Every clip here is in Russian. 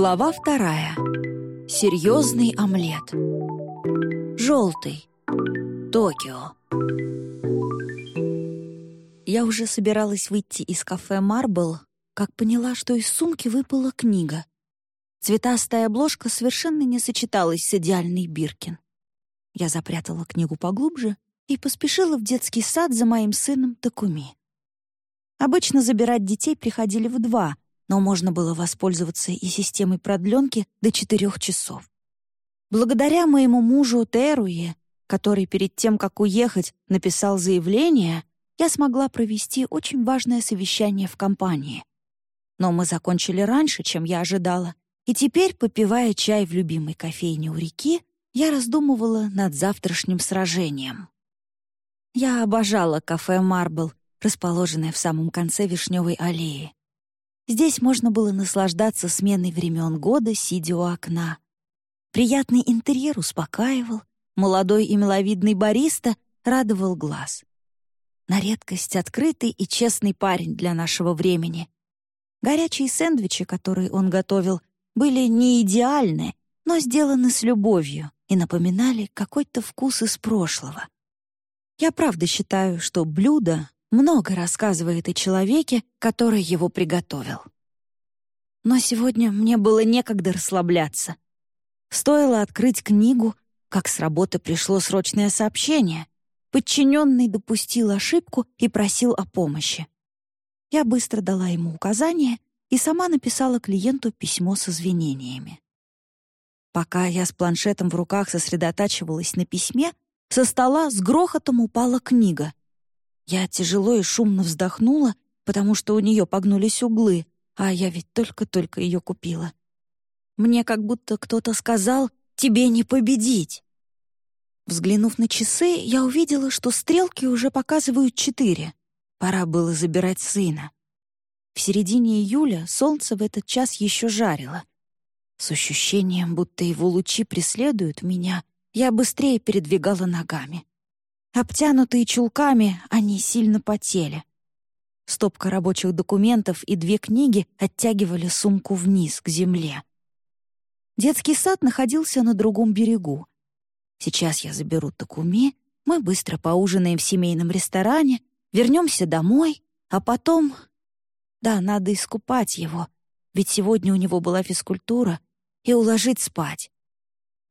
Глава вторая. Серьезный омлет. Желтый. Токио. Я уже собиралась выйти из кафе «Марбл», как поняла, что из сумки выпала книга. Цветастая обложка совершенно не сочеталась с идеальной Биркин. Я запрятала книгу поглубже и поспешила в детский сад за моим сыном Такуми. Обычно забирать детей приходили в два, но можно было воспользоваться и системой продленки до четырех часов. Благодаря моему мужу Теруе, который перед тем, как уехать, написал заявление, я смогла провести очень важное совещание в компании. Но мы закончили раньше, чем я ожидала, и теперь, попивая чай в любимой кофейне у реки, я раздумывала над завтрашним сражением. Я обожала кафе «Марбл», расположенное в самом конце Вишневой аллеи. Здесь можно было наслаждаться сменой времен года, сидя у окна. Приятный интерьер успокаивал, молодой и миловидный бариста радовал глаз. На редкость открытый и честный парень для нашего времени. Горячие сэндвичи, которые он готовил, были не идеальны, но сделаны с любовью и напоминали какой-то вкус из прошлого. Я правда считаю, что блюдо много рассказывает о человеке, который его приготовил. Но сегодня мне было некогда расслабляться. Стоило открыть книгу, как с работы пришло срочное сообщение. Подчиненный допустил ошибку и просил о помощи. Я быстро дала ему указания и сама написала клиенту письмо с извинениями. Пока я с планшетом в руках сосредотачивалась на письме, со стола с грохотом упала книга. Я тяжело и шумно вздохнула, потому что у нее погнулись углы, а я ведь только-только ее купила. Мне как будто кто-то сказал «тебе не победить». Взглянув на часы, я увидела, что стрелки уже показывают четыре. Пора было забирать сына. В середине июля солнце в этот час еще жарило. С ощущением, будто его лучи преследуют меня, я быстрее передвигала ногами. Обтянутые чулками, они сильно потели. Стопка рабочих документов и две книги оттягивали сумку вниз, к земле. Детский сад находился на другом берегу. Сейчас я заберу Такуми, мы быстро поужинаем в семейном ресторане, вернемся домой, а потом... Да, надо искупать его, ведь сегодня у него была физкультура, и уложить спать.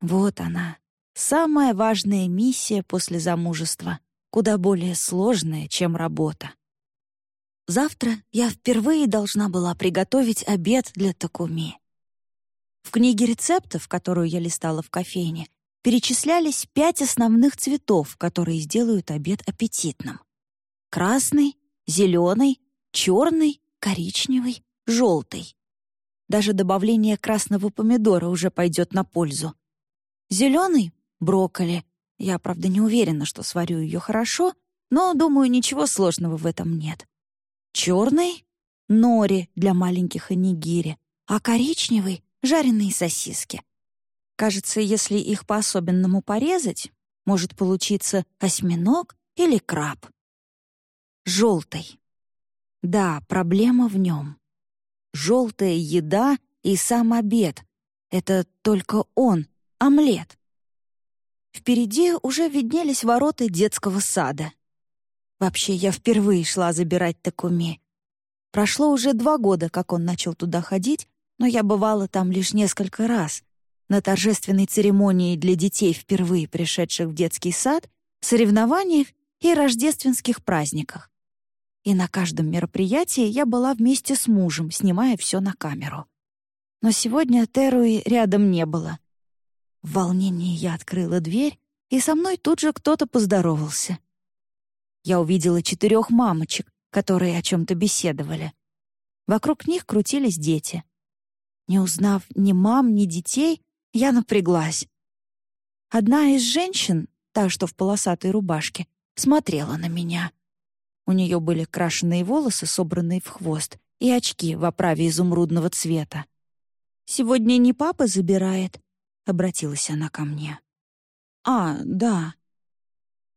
Вот она, Самая важная миссия после замужества, куда более сложная, чем работа. Завтра я впервые должна была приготовить обед для Такуми. В книге рецептов, которую я листала в кофейне, перечислялись пять основных цветов, которые сделают обед аппетитным. Красный, зеленый, черный, коричневый, желтый. Даже добавление красного помидора уже пойдет на пользу. Зеленый брокколи. Я, правда, не уверена, что сварю ее хорошо, но, думаю, ничего сложного в этом нет. Черный — нори для маленьких анигири, а коричневый — жареные сосиски. Кажется, если их по-особенному порезать, может получиться осьминог или краб. Желтый. Да, проблема в нем. Желтая еда и сам обед — это только он, омлет. Впереди уже виднелись ворота детского сада. Вообще, я впервые шла забирать Такуми. Прошло уже два года, как он начал туда ходить, но я бывала там лишь несколько раз. На торжественной церемонии для детей, впервые пришедших в детский сад, соревнованиях и рождественских праздниках. И на каждом мероприятии я была вместе с мужем, снимая все на камеру. Но сегодня Теруи рядом не было — в волнении я открыла дверь, и со мной тут же кто-то поздоровался. Я увидела четырех мамочек, которые о чем-то беседовали. Вокруг них крутились дети. Не узнав ни мам, ни детей, я напряглась. Одна из женщин, та, что в полосатой рубашке, смотрела на меня. У нее были крашеные волосы, собранные в хвост, и очки в оправе изумрудного цвета. «Сегодня не папа забирает, обратилась она ко мне. «А, да».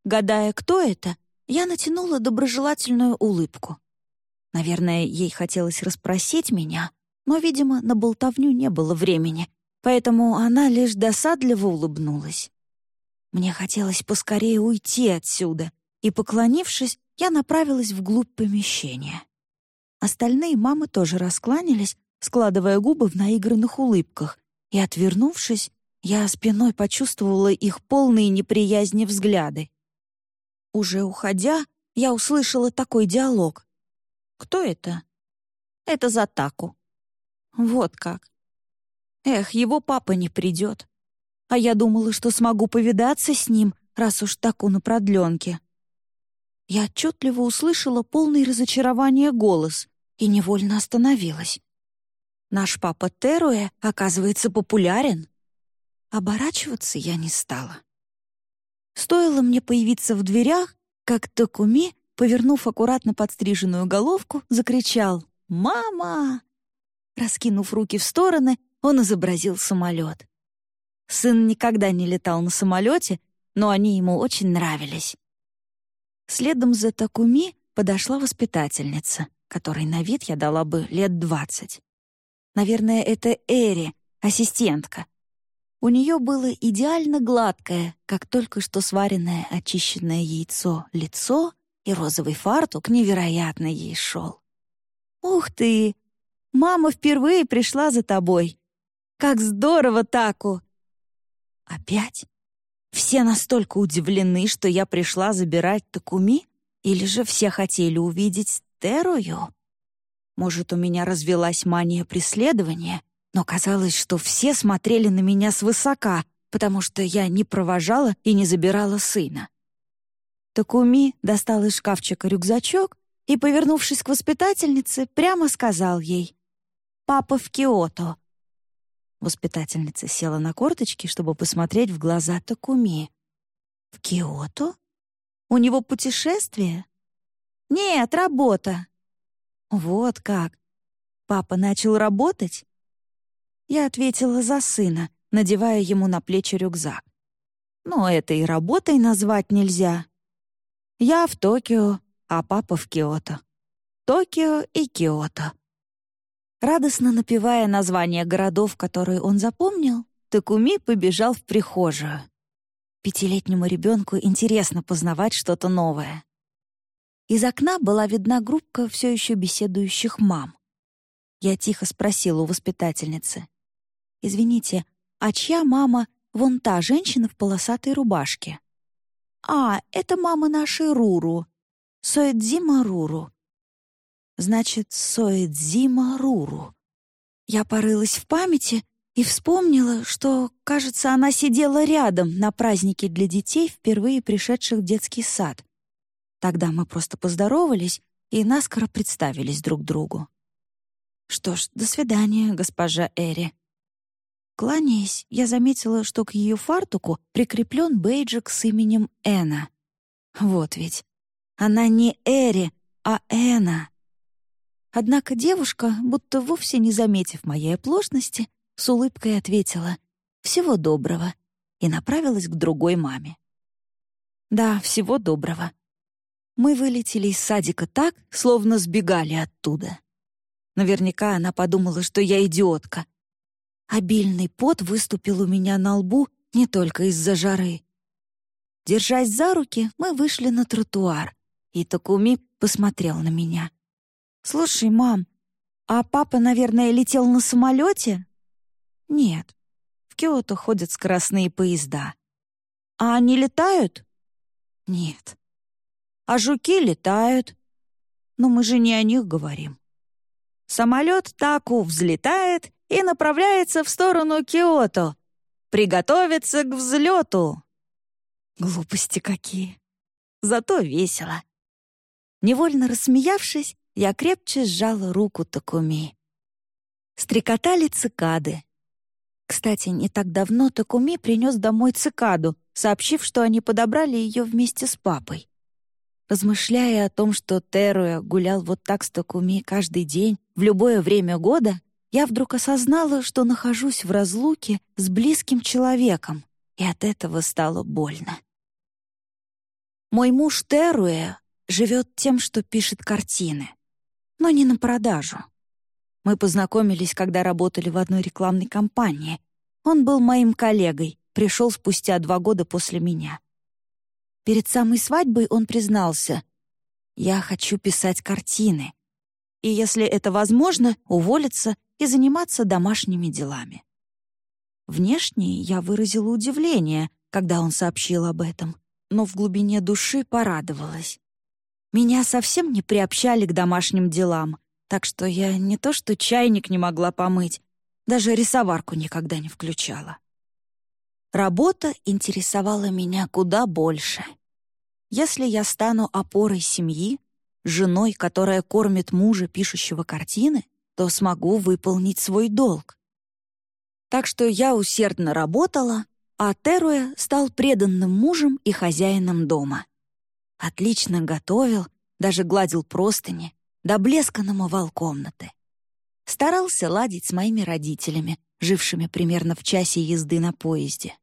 Гадая, кто это, я натянула доброжелательную улыбку. Наверное, ей хотелось расспросить меня, Но, видимо, на болтовню не было времени, поэтому она лишь досадливо улыбнулась. Мне хотелось поскорее уйти отсюда, и, поклонившись, я направилась вглубь помещения. Остальные мамы тоже раскланялись, складывая губы в наигранных улыбках, и, отвернувшись, я спиной почувствовала их полные неприязни взгляды. Уже уходя, я услышала такой диалог. «Кто это?» «Это Затаку». «Вот как». «Эх, его папа не придет. А я думала, что смогу повидаться с ним, раз уж Таку на продленке». Я отчетливо услышала полный разочарования голос и невольно остановилась. Наш папа Теруэ, оказывается, популярен. Оборачиваться я не стала. Стоило мне появиться в дверях, как Токуми, повернув аккуратно подстриженную головку, закричал «Мама!». Раскинув руки в стороны, он изобразил самолет. Сын никогда не летал на самолете, но они ему очень нравились. Следом за Такуми подошла воспитательница, которой на вид я дала бы лет двадцать. Наверное, это Эри, ассистентка. У нее было идеально гладкое, как только что сваренное очищенное яйцо, лицо, и розовый фартук невероятно ей шел. «Ух ты! Мама впервые пришла за тобой! Как здорово, Таку!» «Опять? Все настолько удивлены, что я пришла забирать Такуми? Или же все хотели увидеть Терую?» Может, у меня развелась мания преследования, но казалось, что все смотрели на меня свысока, потому что я не провожала и не забирала сына. Такуми достал из шкафчика рюкзачок и, повернувшись к воспитательнице, прямо сказал ей «Папа в Киото». Воспитательница села на корточки, чтобы посмотреть в глаза Такуми. «В Киото? У него путешествие?» «Нет, работа», вот как. Папа начал работать? Я ответила за сына, надевая ему на плечи рюкзак. Но это и работой назвать нельзя. Я в Токио, а папа в Киото. Токио и Киото. Радостно напевая названия городов, которые он запомнил, Такуми побежал в прихожую. Пятилетнему ребенку интересно познавать что-то новое. Из окна была видна группка все еще беседующих мам. Я тихо спросила у воспитательницы. «Извините, а чья мама вон та женщина в полосатой рубашке?» «А, это мама нашей Руру. Соэдзима Руру». «Значит, Соэдзима Руру». Я порылась в памяти и вспомнила, что, кажется, она сидела рядом на празднике для детей, впервые пришедших в детский сад. Тогда мы просто поздоровались и наскоро представились друг другу. Что ж, до свидания, госпожа Эри. Кланяясь, я заметила, что к ее фартуку прикреплен бейджик с именем Эна. Вот ведь. Она не Эри, а Эна. Однако девушка, будто вовсе не заметив моей оплошности, с улыбкой ответила «Всего доброго» и направилась к другой маме. Да, всего доброго. Мы вылетели из садика так, словно сбегали оттуда. Наверняка она подумала, что я идиотка. Обильный пот выступил у меня на лбу не только из-за жары. Держась за руки, мы вышли на тротуар, и Такуми посмотрел на меня. «Слушай, мам, а папа, наверное, летел на самолете?» «Нет, в Киото ходят скоростные поезда». «А они летают?» «Нет, а жуки летают. Но мы же не о них говорим. Самолет Таку взлетает и направляется в сторону Киото. Приготовиться к взлету. Глупости какие. Зато весело. Невольно рассмеявшись, я крепче сжала руку Такуми. Стрекотали цикады. Кстати, не так давно Такуми принес домой цикаду, сообщив, что они подобрали ее вместе с папой. Размышляя о том, что Теруя гулял вот так с Такуми каждый день, в любое время года, я вдруг осознала, что нахожусь в разлуке с близким человеком, и от этого стало больно. Мой муж Теруя живет тем, что пишет картины, но не на продажу. Мы познакомились, когда работали в одной рекламной кампании. Он был моим коллегой, пришел спустя два года после меня. Перед самой свадьбой он признался, «Я хочу писать картины. И если это возможно, уволиться и заниматься домашними делами». Внешне я выразила удивление, когда он сообщил об этом, но в глубине души порадовалась. Меня совсем не приобщали к домашним делам, так что я не то что чайник не могла помыть, даже рисоварку никогда не включала. Работа интересовала меня куда больше. Если я стану опорой семьи, женой, которая кормит мужа, пишущего картины, то смогу выполнить свой долг. Так что я усердно работала, а Теруэ стал преданным мужем и хозяином дома. Отлично готовил, даже гладил простыни, до блеска намывал комнаты. Старался ладить с моими родителями, жившими примерно в часе езды на поезде.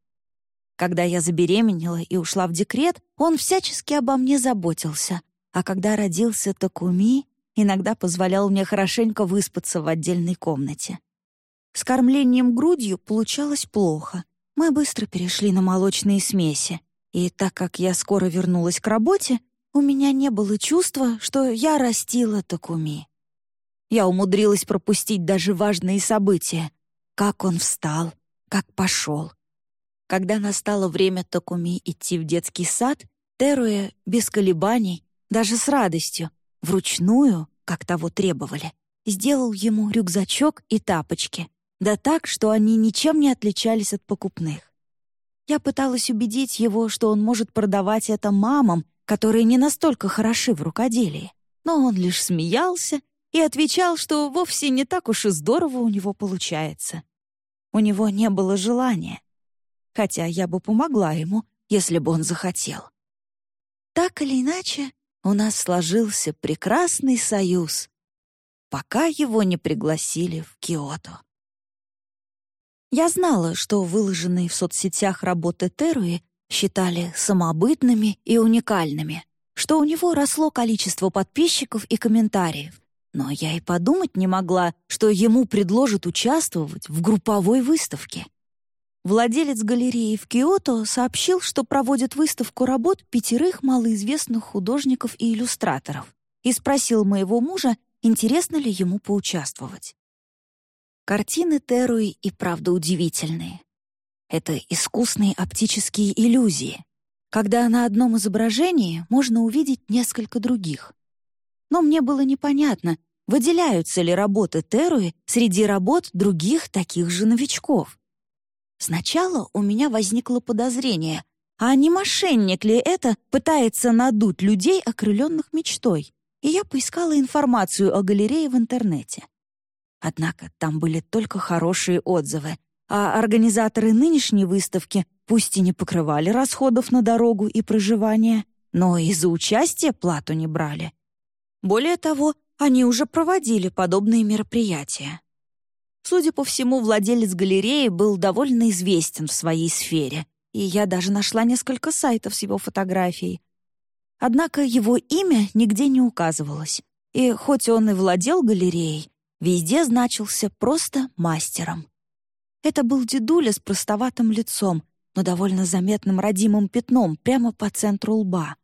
Когда я забеременела и ушла в декрет, он всячески обо мне заботился, а когда родился Такуми, иногда позволял мне хорошенько выспаться в отдельной комнате. С кормлением грудью получалось плохо. Мы быстро перешли на молочные смеси, и так как я скоро вернулась к работе, у меня не было чувства, что я растила Такуми. Я умудрилась пропустить даже важные события. Как он встал, как пошел. Когда настало время Такуми идти в детский сад, Теруя без колебаний, даже с радостью, вручную, как того требовали, сделал ему рюкзачок и тапочки, да так, что они ничем не отличались от покупных. Я пыталась убедить его, что он может продавать это мамам, которые не настолько хороши в рукоделии. Но он лишь смеялся и отвечал, что вовсе не так уж и здорово у него получается. У него не было желания. Хотя я бы помогла ему, если бы он захотел. Так или иначе, у нас сложился прекрасный союз, пока его не пригласили в Киото. Я знала, что выложенные в соцсетях работы Теруи считали самобытными и уникальными, что у него росло количество подписчиков и комментариев. Но я и подумать не могла, что ему предложат участвовать в групповой выставке. Владелец галереи в Киото сообщил, что проводит выставку работ пятерых малоизвестных художников и иллюстраторов, и спросил моего мужа, интересно ли ему поучаствовать. Картины Теруи и правда удивительные. Это искусные оптические иллюзии, когда на одном изображении можно увидеть несколько других. Но мне было непонятно, выделяются ли работы Теруи среди работ других таких же новичков. Сначала у меня возникло подозрение, а не мошенник ли это пытается надуть людей, окрыленных мечтой? И я поискала информацию о галерее в интернете. Однако там были только хорошие отзывы, а организаторы нынешней выставки пусть и не покрывали расходов на дорогу и проживание, но и за участие плату не брали. Более того, они уже проводили подобные мероприятия. Судя по всему, владелец галереи был довольно известен в своей сфере, и я даже нашла несколько сайтов с его фотографией. Однако его имя нигде не указывалось, и хоть он и владел галереей, везде значился просто мастером. Это был дедуля с простоватым лицом, но довольно заметным родимым пятном прямо по центру лба.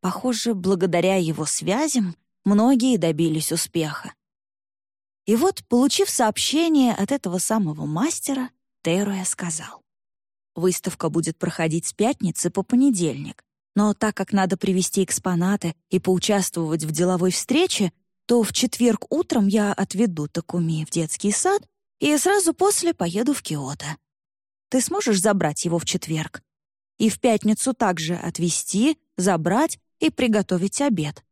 Похоже, благодаря его связям многие добились успеха. И вот, получив сообщение от этого самого мастера, Теруя сказал. «Выставка будет проходить с пятницы по понедельник, но так как надо привезти экспонаты и поучаствовать в деловой встрече, то в четверг утром я отведу Такуми в детский сад и сразу после поеду в Киото. Ты сможешь забрать его в четверг? И в пятницу также отвезти, забрать и приготовить обед.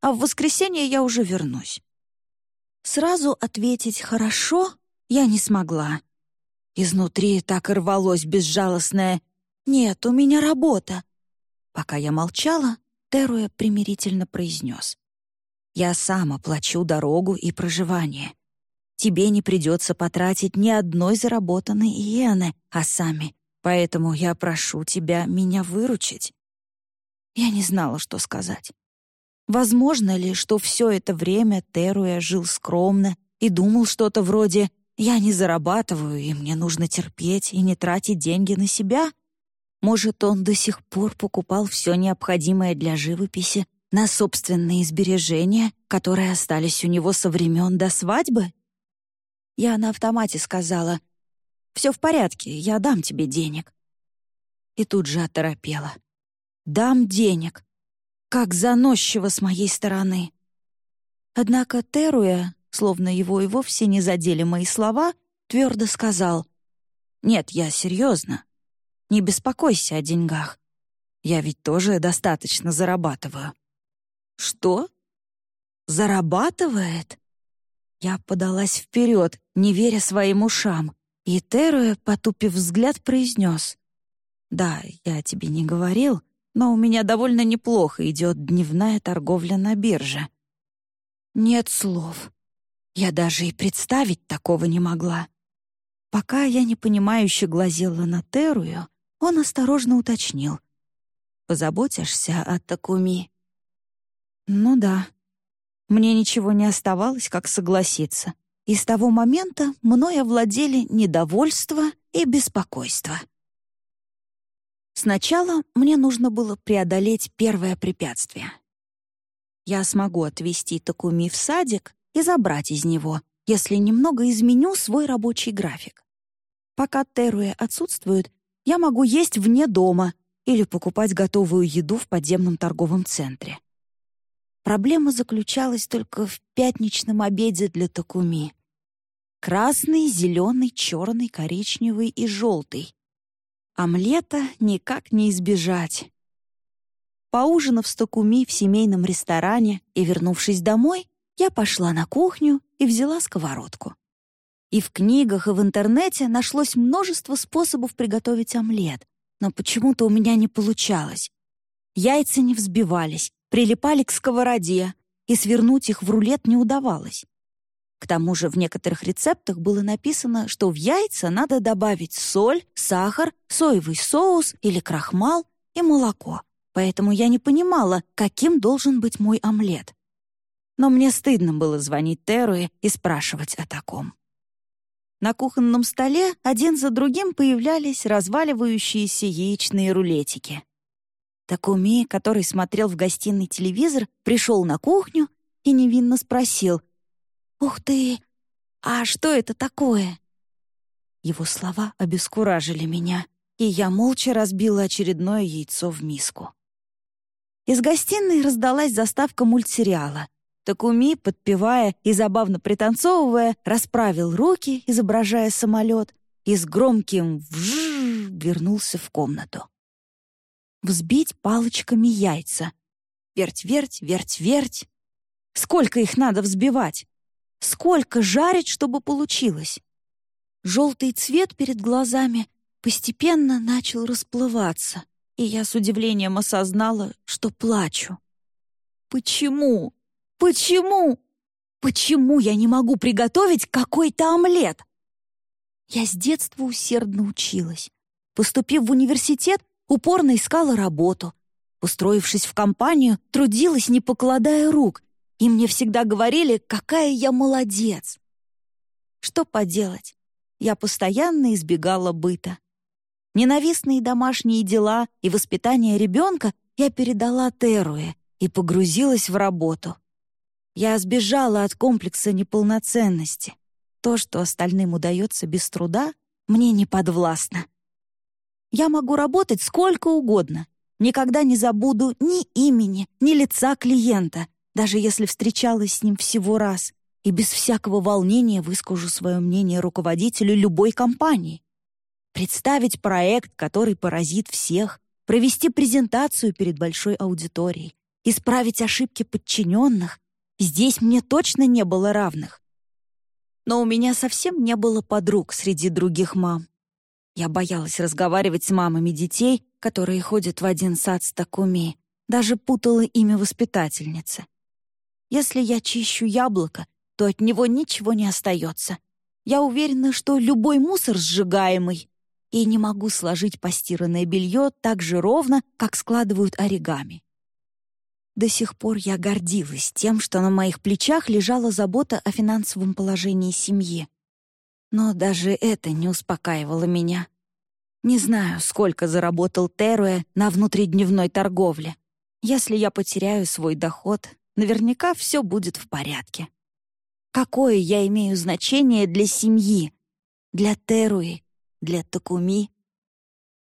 А в воскресенье я уже вернусь. Сразу ответить «хорошо» я не смогла. Изнутри так и рвалось безжалостное «нет, у меня работа». Пока я молчала, Теруя примирительно произнес. «Я сам оплачу дорогу и проживание тебе не придется потратить ни одной заработанной иены, а сами, поэтому я прошу тебя меня выручить». Я не знала, что сказать. Возможно ли, что все это время Теруя жил скромно и думал что-то вроде «я не зарабатываю, и мне нужно терпеть и не тратить деньги на себя». Может, он до сих пор покупал все необходимое для живописи на собственные сбережения, которые остались у него со времен до свадьбы? Я на автомате сказала «Все в порядке, я дам тебе денег». И тут же оторопела. «Дам денег. Как заносчиво с моей стороны». Однако Теруя, словно его и вовсе не задели мои слова, твердо сказал «Нет, я серьезно. Не беспокойся о деньгах. Я ведь тоже достаточно зарабатываю». «Что? Зарабатывает?» Я подалась вперед, не веря своим ушам, и Теруя, потупив взгляд, произнес. «Да, я тебе не говорил, но у меня довольно неплохо идет дневная торговля на бирже». Нет слов. Я даже и представить такого не могла. Пока я непонимающе глазела на Терую, он осторожно уточнил. «Позаботишься о Такуми?» Ну да. Мне ничего не оставалось, как согласиться. И с того момента мной овладели недовольство и беспокойство. Сначала мне нужно было преодолеть первое препятствие. Я смогу отвезти Такуми в садик и забрать из него, если немного изменю свой рабочий график. Пока Теруэ отсутствует, я могу есть вне дома или покупать готовую еду в подземном торговом центре. Проблема заключалась только в пятничном обеде для Такуми. Красный, зеленый, черный, коричневый и желтый. Омлета никак не избежать. Поужинав с Такуми в семейном ресторане и вернувшись домой, я пошла на кухню и взяла сковородку. И в книгах, и в интернете нашлось множество способов приготовить омлет, но почему-то у меня не получалось. Яйца не взбивались, прилипали к сковороде, и свернуть их в рулет не удавалось. К тому же в некоторых рецептах было написано, что в яйца надо добавить соль, сахар, соевый соус или крахмал и молоко. Поэтому я не понимала, каким должен быть мой омлет. Но мне стыдно было звонить Теруе и спрашивать о таком. На кухонном столе один за другим появлялись разваливающиеся яичные рулетики. Такуми, который смотрел в гостиной телевизор, пришел на кухню и невинно спросил «Ух ты! А что это такое?» Его слова обескуражили меня, и я молча разбила очередное яйцо в миску. Из гостиной раздалась заставка мультсериала. Такуми, подпевая и забавно пританцовывая, расправил руки, изображая самолет, и с громким «вжжж» вернулся в комнату взбить палочками яйца. Верть-верть, верть-верть. Сколько их надо взбивать? Сколько жарить, чтобы получилось? Желтый цвет перед глазами постепенно начал расплываться, и я с удивлением осознала, что плачу. Почему? Почему? Почему я не могу приготовить какой-то омлет? Я с детства усердно училась. Поступив в университет, упорно искала работу. Устроившись в компанию, трудилась, не покладая рук, и мне всегда говорили, какая я молодец. Что поделать? Я постоянно избегала быта. Ненавистные домашние дела и воспитание ребенка я передала Теруе и погрузилась в работу. Я сбежала от комплекса неполноценности. То, что остальным удается без труда, мне не подвластно. Я могу работать сколько угодно. Никогда не забуду ни имени, ни лица клиента, даже если встречалась с ним всего раз, и без всякого волнения выскажу свое мнение руководителю любой компании. Представить проект, который поразит всех, провести презентацию перед большой аудиторией, исправить ошибки подчиненных. Здесь мне точно не было равных. Но у меня совсем не было подруг среди других мам. Я боялась разговаривать с мамами детей, которые ходят в один сад с Такуми, даже путала имя воспитательницы. Если я чищу яблоко, то от него ничего не остается. Я уверена, что любой мусор сжигаемый, и не могу сложить постиранное белье так же ровно, как складывают оригами. До сих пор я гордилась тем, что на моих плечах лежала забота о финансовом положении семьи. Но даже это не успокаивало меня. Не знаю, сколько заработал Теруэ на внутридневной торговле. Если я потеряю свой доход, наверняка все будет в порядке. Какое я имею значение для семьи, для Теруи, для Такуми?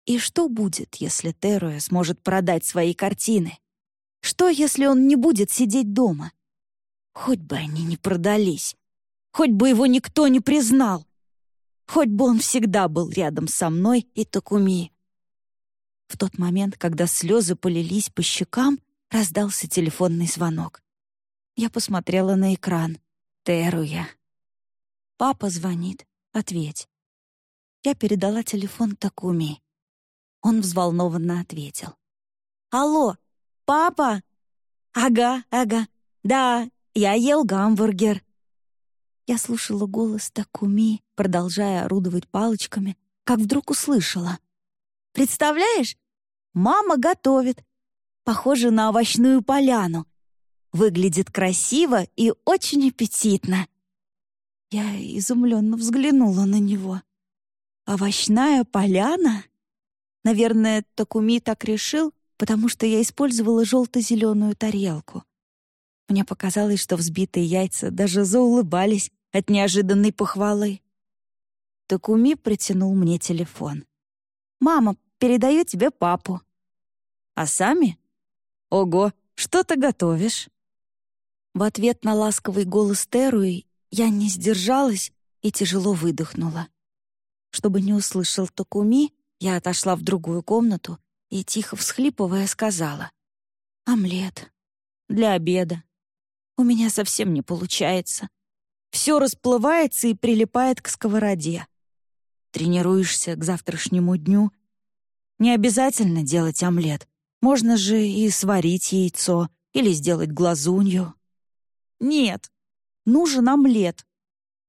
И что будет, если Теруэ сможет продать свои картины? Что, если он не будет сидеть дома? Хоть бы они не продались. Хоть бы его никто не признал. Хоть бы он всегда был рядом со мной и Такуми. В тот момент, когда слезы полились по щекам, раздался телефонный звонок. Я посмотрела на экран. Теруя. «Папа звонит. Ответь». Я передала телефон Такуми. Он взволнованно ответил. «Алло, папа?» «Ага, ага. Да, я ел гамбургер. Я слушала голос Такуми, продолжая орудовать палочками, как вдруг услышала. «Представляешь? Мама готовит. Похоже на овощную поляну. Выглядит красиво и очень аппетитно». Я изумленно взглянула на него. «Овощная поляна?» Наверное, Такуми так решил, потому что я использовала желто-зеленую тарелку. Мне показалось, что взбитые яйца даже заулыбались от неожиданной похвалы. Такуми протянул мне телефон. «Мама, передаю тебе папу». «А сами?» «Ого, что ты готовишь?» В ответ на ласковый голос Теруи я не сдержалась и тяжело выдохнула. Чтобы не услышал Такуми, я отошла в другую комнату и, тихо всхлипывая, сказала. «Омлет. Для обеда. У меня совсем не получается. Все расплывается и прилипает к сковороде. Тренируешься к завтрашнему дню. Не обязательно делать омлет. Можно же и сварить яйцо или сделать глазунью. Нет, нужен омлет.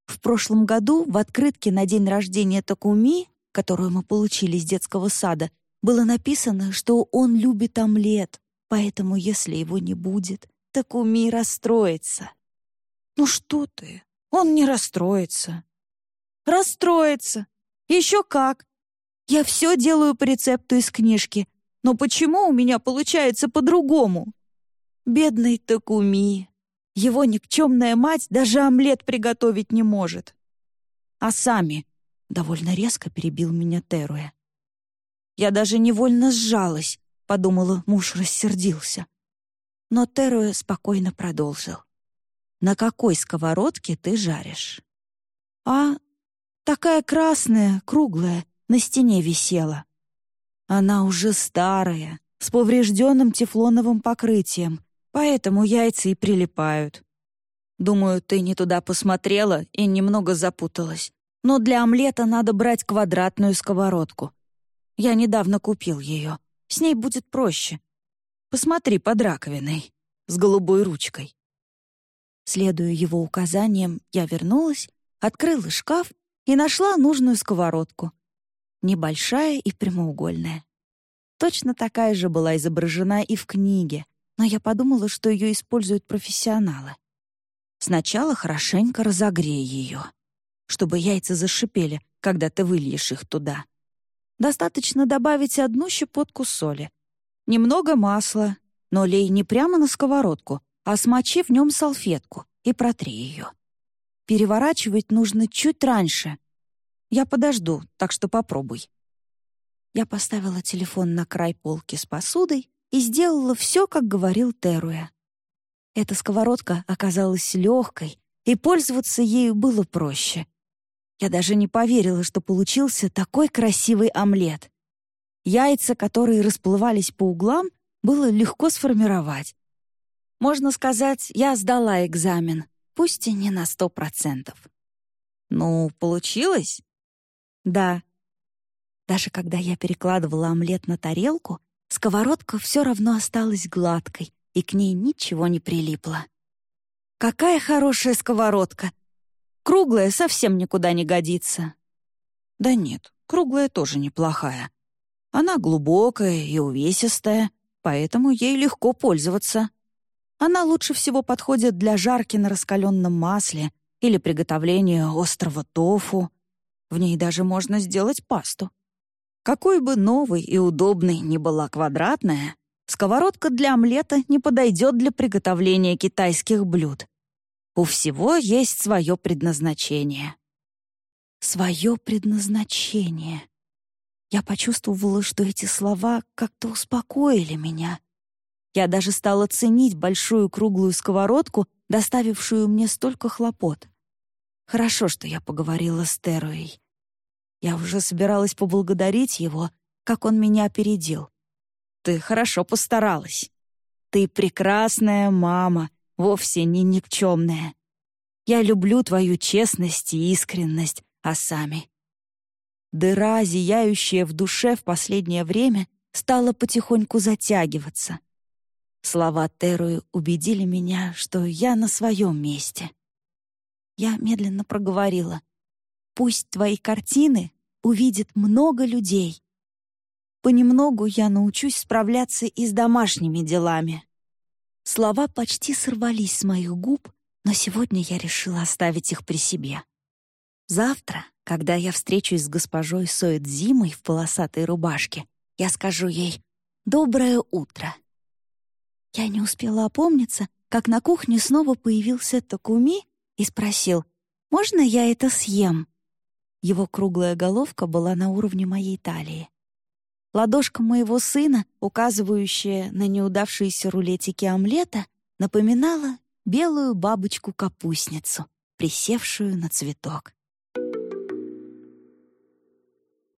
В прошлом году в открытке на день рождения Такуми, которую мы получили из детского сада, было написано, что он любит омлет, поэтому если его не будет, Такуми расстроится. «Ну что ты? Он не расстроится». «Расстроится. Еще как. Я все делаю по рецепту из книжки, но почему у меня получается по-другому?» «Бедный Такуми. Его никчемная мать даже омлет приготовить не может». «А сами?» — довольно резко перебил меня Теруя. Я даже невольно сжалась, подумала, муж рассердился. Но Теруэ спокойно продолжил. «На какой сковородке ты жаришь?» «А, такая красная, круглая, на стене висела. Она уже старая, с поврежденным тефлоновым покрытием, поэтому яйца и прилипают. Думаю, ты не туда посмотрела и немного запуталась. Но для омлета надо брать квадратную сковородку. Я недавно купил ее. С ней будет проще. Посмотри под раковиной, с голубой ручкой». Следуя его указаниям, я вернулась, открыла шкаф и нашла нужную сковородку. Небольшая и прямоугольная. Точно такая же была изображена и в книге, но я подумала, что ее используют профессионалы. Сначала хорошенько разогрей ее, чтобы яйца зашипели, когда ты выльешь их туда. Достаточно добавить одну щепотку соли, Немного масла, но лей не прямо на сковородку, а смочи в нем салфетку и протри ее. Переворачивать нужно чуть раньше. Я подожду, так что попробуй. Я поставила телефон на край полки с посудой и сделала все, как говорил Теруя. Эта сковородка оказалась легкой, и пользоваться ею было проще. Я даже не поверила, что получился такой красивый омлет. Яйца, которые расплывались по углам, было легко сформировать. Можно сказать, я сдала экзамен, пусть и не на сто процентов. Ну, получилось? Да. Даже когда я перекладывала омлет на тарелку, сковородка все равно осталась гладкой, и к ней ничего не прилипло. Какая хорошая сковородка! Круглая совсем никуда не годится. Да нет, круглая тоже неплохая. Она глубокая и увесистая, поэтому ей легко пользоваться. Она лучше всего подходит для жарки на раскаленном масле или приготовления острого тофу. В ней даже можно сделать пасту. Какой бы новой и удобной ни была квадратная, сковородка для омлета не подойдет для приготовления китайских блюд. У всего есть свое предназначение. Свое предназначение. Я почувствовала, что эти слова как-то успокоили меня. Я даже стала ценить большую круглую сковородку, доставившую мне столько хлопот. Хорошо, что я поговорила с Теруей. Я уже собиралась поблагодарить его, как он меня опередил. «Ты хорошо постаралась. Ты прекрасная мама, вовсе не никчемная. Я люблю твою честность и искренность, а сами. Дыра, зияющая в душе в последнее время, стала потихоньку затягиваться. Слова Теруи убедили меня, что я на своем месте. Я медленно проговорила. «Пусть твои картины увидит много людей. Понемногу я научусь справляться и с домашними делами». Слова почти сорвались с моих губ, но сегодня я решила оставить их при себе. Завтра, когда я встречусь с госпожой Соет Зимой в полосатой рубашке, я скажу ей «Доброе утро». Я не успела опомниться, как на кухне снова появился Такуми и спросил, «Можно я это съем?» Его круглая головка была на уровне моей талии. Ладошка моего сына, указывающая на неудавшиеся рулетики омлета, напоминала белую бабочку-капустницу, присевшую на цветок.